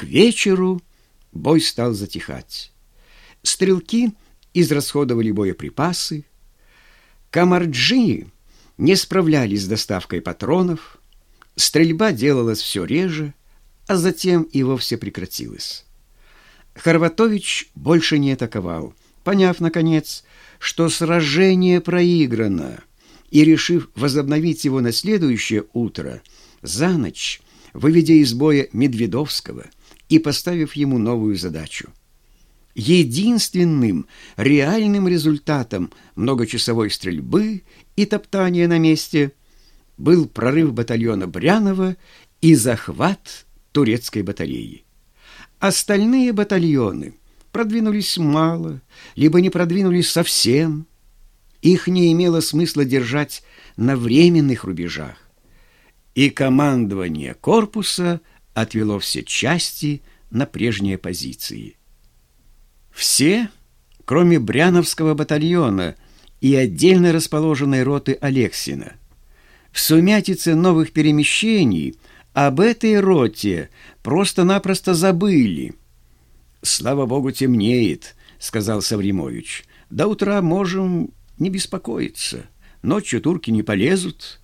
К вечеру бой стал затихать. Стрелки израсходовали боеприпасы. Камарджи не справлялись с доставкой патронов. Стрельба делалась все реже, а затем и вовсе прекратилась. Хорватович больше не атаковал, поняв, наконец, что сражение проиграно, и, решив возобновить его на следующее утро, за ночь, выведя из боя Медведовского и поставив ему новую задачу. Единственным реальным результатом многочасовой стрельбы и топтания на месте был прорыв батальона Брянова и захват турецкой батареи. Остальные батальоны продвинулись мало, либо не продвинулись совсем. Их не имело смысла держать на временных рубежах. И командование корпуса отвело все части на прежние позиции. Все, кроме Бряновского батальона и отдельно расположенной роты Алексина. В сумятице новых перемещений об этой роте просто-напросто забыли. «Слава богу, темнеет», — сказал Савримович. «До утра можем не беспокоиться. Ночью турки не полезут».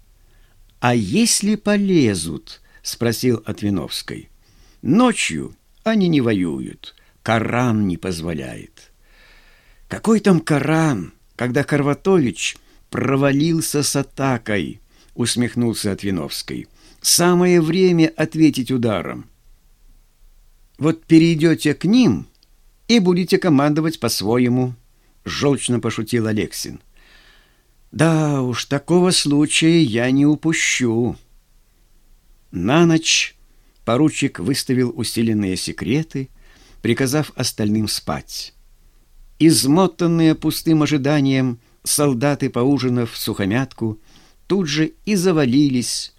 «А если полезут?» — спросил Отвиновской. «Ночью они не воюют. Коран не позволяет». «Какой там Коран, когда Карватович провалился с атакой?» — усмехнулся Отвиновской. «Самое время ответить ударом». Вот перейдете к ним и будете командовать по-своему, — желчно пошутил Алексин. Да уж, такого случая я не упущу. На ночь поручик выставил усиленные секреты, приказав остальным спать. Измотанные пустым ожиданием, солдаты, поужинав в сухомятку, тут же и завалились,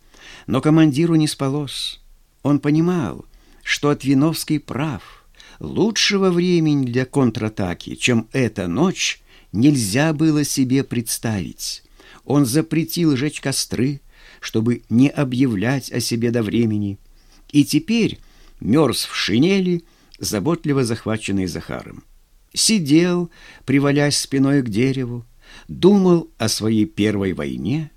но командиру не спалось. Он понимал — что Отвиновский прав. Лучшего времени для контратаки, чем эта ночь, нельзя было себе представить. Он запретил жечь костры, чтобы не объявлять о себе до времени, и теперь мерз в шинели, заботливо захваченный Захаром. Сидел, привалясь спиной к дереву, думал о своей первой войне,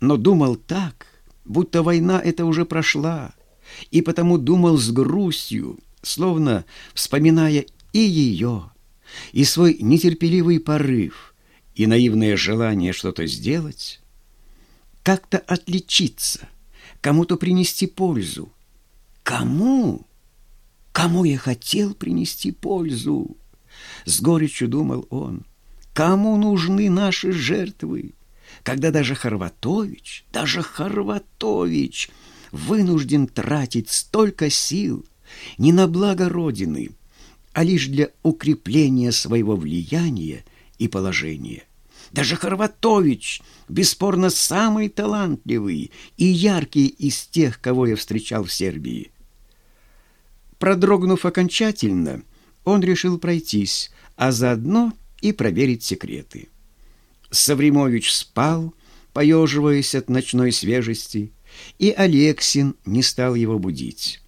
но думал так, будто война эта уже прошла, и потому думал с грустью, словно вспоминая и ее, и свой нетерпеливый порыв, и наивное желание что-то сделать, как-то отличиться, кому-то принести пользу. Кому? Кому я хотел принести пользу? С горечью думал он. Кому нужны наши жертвы? Когда даже Хорватович, даже Хорватович вынужден тратить столько сил не на благо Родины, а лишь для укрепления своего влияния и положения. Даже Хорватович, бесспорно самый талантливый и яркий из тех, кого я встречал в Сербии. Продрогнув окончательно, он решил пройтись, а заодно и проверить секреты. Савримович спал, поеживаясь от ночной свежести, и Алексин не стал его будить.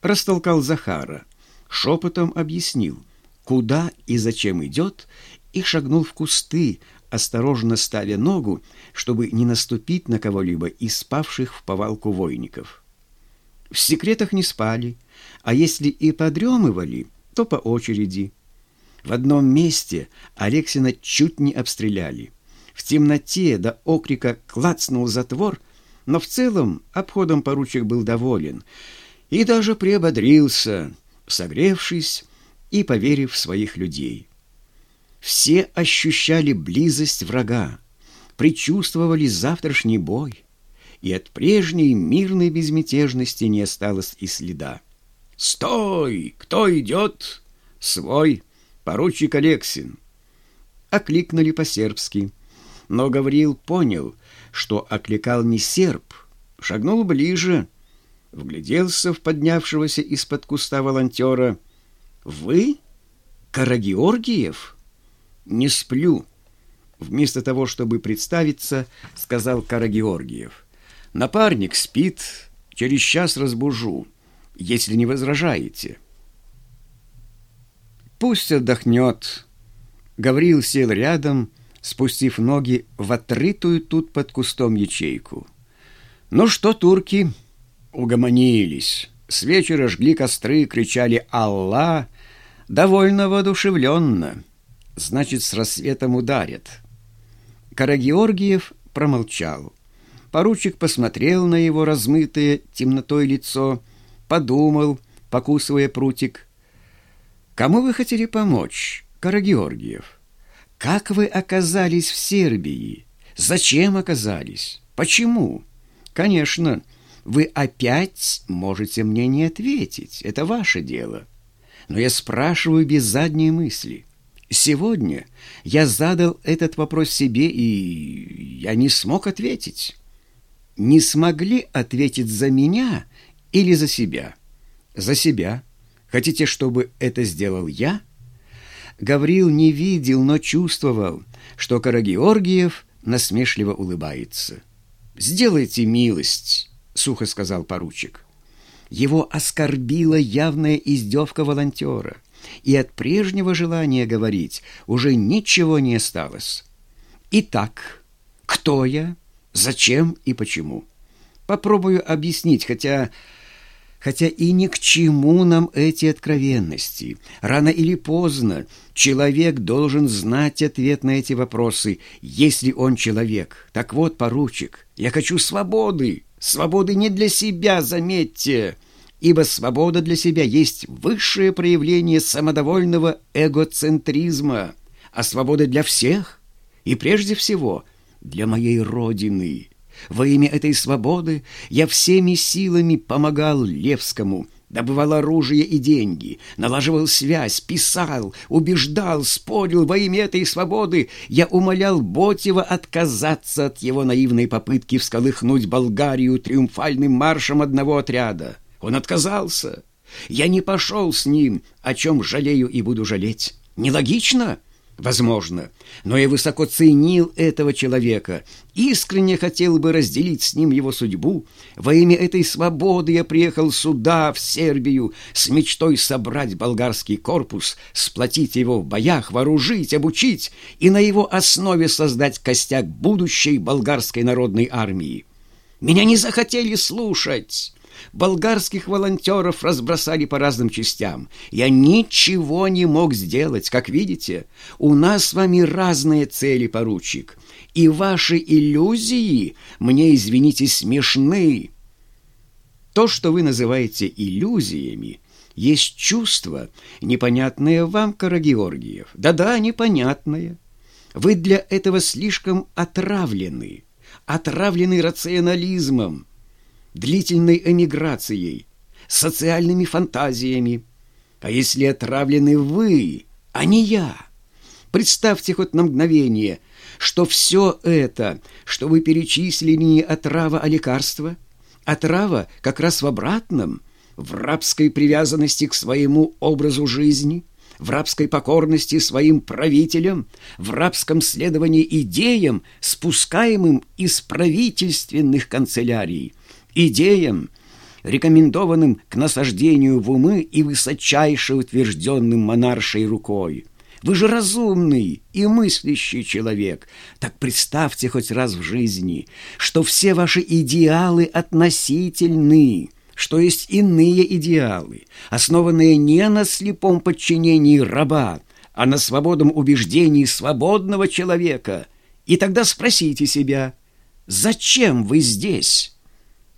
Растолкал Захара, шепотом объяснил, куда и зачем идет, и шагнул в кусты, осторожно ставя ногу, чтобы не наступить на кого-либо из спавших в повалку войников. В секретах не спали, а если и подремывали, то по очереди. В одном месте Алексина чуть не обстреляли. В темноте до окрика клацнул затвор — но в целом обходом поручик был доволен и даже приободрился, согревшись и поверив в своих людей. Все ощущали близость врага, предчувствовали завтрашний бой, и от прежней мирной безмятежности не осталось и следа. «Стой! Кто идет?» «Свой, поручик Алексин». Окликнули по-сербски, но Гавриил понял, что окликал не серб, шагнул ближе, вгляделся в поднявшегося из-под куста волонтера. «Вы? Карагеоргиев?» «Не сплю», — вместо того, чтобы представиться, сказал Карагеоргиев. «Напарник спит, через час разбужу. если не возражаете. Пусть отдохнет. Гаврил сел рядом, спустив ноги в отрытую тут под кустом ячейку. Ну что, турки, угомонились. С вечера жгли костры, кричали «Алла!» довольно воодушевленно. Значит, с рассветом ударят. Карагеоргиев промолчал. Поручик посмотрел на его размытое темнотой лицо, подумал, покусывая прутик. «Кому вы хотели помочь, Карагеоргиев? Как вы оказались в Сербии? Зачем оказались? Почему? Конечно, вы опять можете мне не ответить, это ваше дело. Но я спрашиваю без задней мысли». Сегодня я задал этот вопрос себе, и я не смог ответить не смогли ответить за меня или за себя? За себя. Хотите, чтобы это сделал я? Гаврил не видел, но чувствовал, что Карагеоргиев насмешливо улыбается. «Сделайте милость», — сухо сказал поручик. Его оскорбила явная издевка волонтера, и от прежнего желания говорить уже ничего не осталось. «Итак, кто я?» Зачем и почему? Попробую объяснить, хотя... Хотя и ни к чему нам эти откровенности. Рано или поздно человек должен знать ответ на эти вопросы, если он человек. Так вот, поручик, я хочу свободы. Свободы не для себя, заметьте. Ибо свобода для себя есть высшее проявление самодовольного эгоцентризма. А свобода для всех и прежде всего – для моей Родины. Во имя этой свободы я всеми силами помогал Левскому, добывал оружие и деньги, налаживал связь, писал, убеждал, спорил во имя этой свободы. Я умолял Ботева отказаться от его наивной попытки всколыхнуть Болгарию триумфальным маршем одного отряда. Он отказался. Я не пошел с ним, о чем жалею и буду жалеть. Нелогично? — Возможно, но я высоко ценил этого человека, искренне хотел бы разделить с ним его судьбу. Во имя этой свободы я приехал сюда, в Сербию, с мечтой собрать болгарский корпус, сплотить его в боях, вооружить, обучить и на его основе создать костяк будущей болгарской народной армии. Меня не захотели слушать. Болгарских волонтеров разбросали по разным частям. Я ничего не мог сделать. Как видите, у нас с вами разные цели, поручик. И ваши иллюзии мне, извините, смешны. То, что вы называете иллюзиями, есть чувство, непонятное вам, Карагеоргиев. Да-да, непонятное. Вы для этого слишком отравлены, отравлены рационализмом, длительной эмиграцией, социальными фантазиями. А если отравлены вы, а не я? Представьте хоть на мгновение, что все это, что вы перечислили, не отрава, а лекарство. Отрава как раз в обратном, в рабской привязанности к своему образу жизни, в рабской покорности своим правителям, в рабском следовании идеям, спускаемым из правительственных канцелярий – идеям, рекомендованным к насаждению в умы и высочайше утвержденным монаршей рукой. Вы же разумный и мыслящий человек. Так представьте хоть раз в жизни, что все ваши идеалы относительны, что есть иные идеалы, основанные не на слепом подчинении раба, а на свободном убеждении свободного человека. И тогда спросите себя, зачем вы здесь?»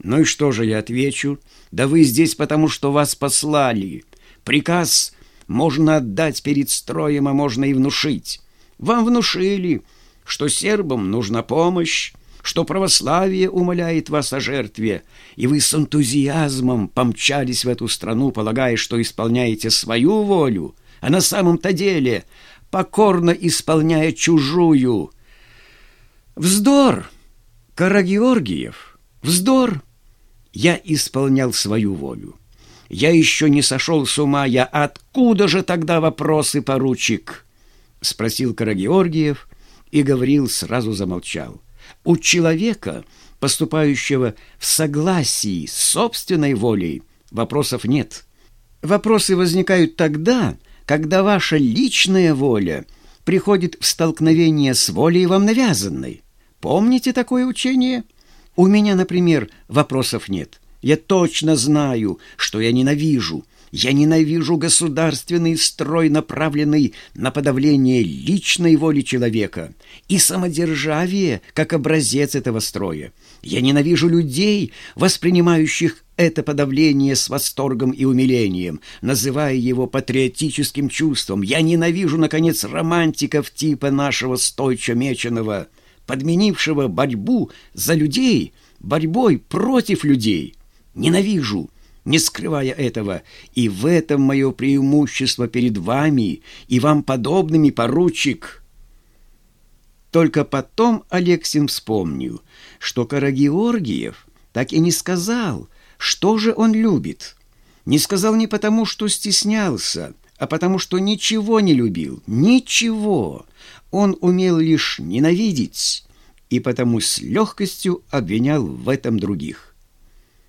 Ну и что же я отвечу? Да вы здесь потому, что вас послали. Приказ можно отдать перед строем, а можно и внушить. Вам внушили, что сербам нужна помощь, что православие умоляет вас о жертве, и вы с энтузиазмом помчались в эту страну, полагая, что исполняете свою волю, а на самом-то деле покорно исполняя чужую. Вздор, Карагеоргиев, вздор! Я исполнял свою волю. Я еще не сошел с ума, я откуда же тогда вопросы, поручик? Спросил Карагеоргиев, и Гаврил сразу замолчал. У человека, поступающего в согласии с собственной волей, вопросов нет. Вопросы возникают тогда, когда ваша личная воля приходит в столкновение с волей вам навязанной. Помните такое учение? У меня, например, вопросов нет. Я точно знаю, что я ненавижу. Я ненавижу государственный строй, направленный на подавление личной воли человека, и самодержавие как образец этого строя. Я ненавижу людей, воспринимающих это подавление с восторгом и умилением, называя его патриотическим чувством. Я ненавижу, наконец, романтиков типа нашего стойча Меченого, подменившего борьбу за людей борьбой против людей. Ненавижу, не скрывая этого, и в этом мое преимущество перед вами и вам подобными, поручик». Только потом Алексин вспомнил, что Карагеоргиев так и не сказал, что же он любит. Не сказал не потому, что стеснялся, а потому, что ничего не любил, ничего. Он умел лишь ненавидеть, и потому с легкостью обвинял в этом других.